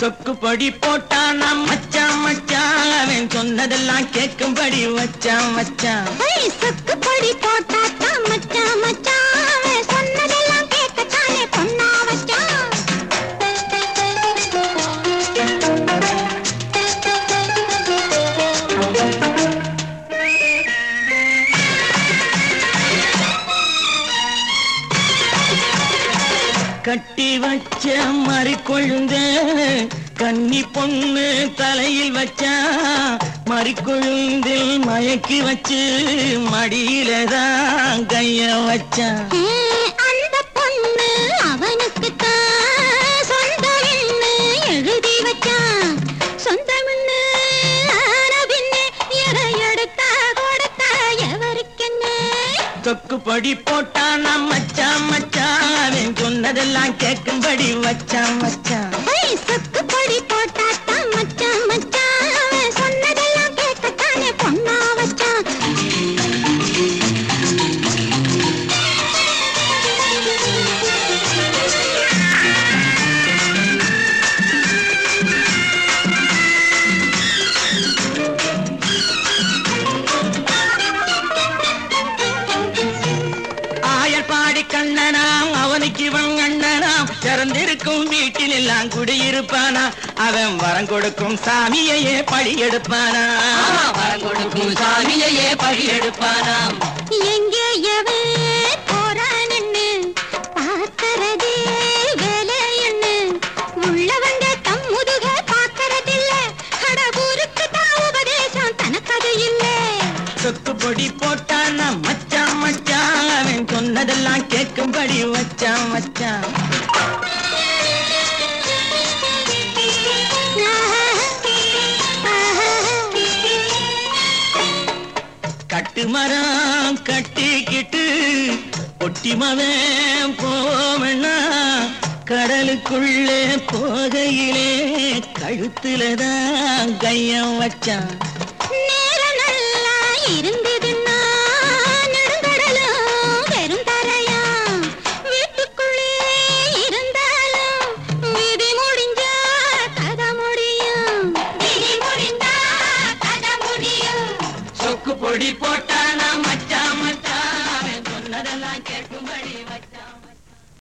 சொக்கு படி போட்டான் மச்சான் மச்சான். அவன் சொன்னதெல்லாம் கேட்கும்படி வச்சான் வச்சான் சொக்கு படி போட்டான் கட்டி வச்ச மறி கொழுந்த கன்னி பொண்ணு தலையில் வச்சா மறி கொழுந்தில் மயக்கி வச்சு மடியில தான் கைய வச்சான் கொக்கு பொடி போட்டான் மச்சான் மச்சான். அவன் சொன்னதெல்லாம் கேட்கும்படி வச்சான் மச்சான் திறந்திருக்கும் வீட்டில் எல்லாம் குடியிருப்பானா? அவன் வரம் கொடுக்கும் சாமியையே பழி எடுப்பானா? வரம் கொடுக்கும் சாமியையே பழி எடுப்பானாம் எங்கே போறான்னு பார்க்கறதே வேலைன்னு உள்ளவங்க தம் முதுக பார்க்கறதில்ல. கடவுருக்கு தான் உபதேசம் தனக்கது இல்லை. சொக்கு பொடி போட்டானா மச்சான் மச்சான் அவன் சொன்னதெல்லாம் கேட்கும்படி வச்சான் மச்சான் கட்டு மரம் கட்டிக்கிட்டு ஒட்டிமவன் போவனா கடலுக்குள்ளே போகையிலே கழுத்துலதான் கையம் வச்சான். நேரம் நல்லா இருந்தது. சொக்கு பொடி போட்டானா மச்சான் மச்சான். சொன்னதெல்லாம் கேட்கும்படி வச்சா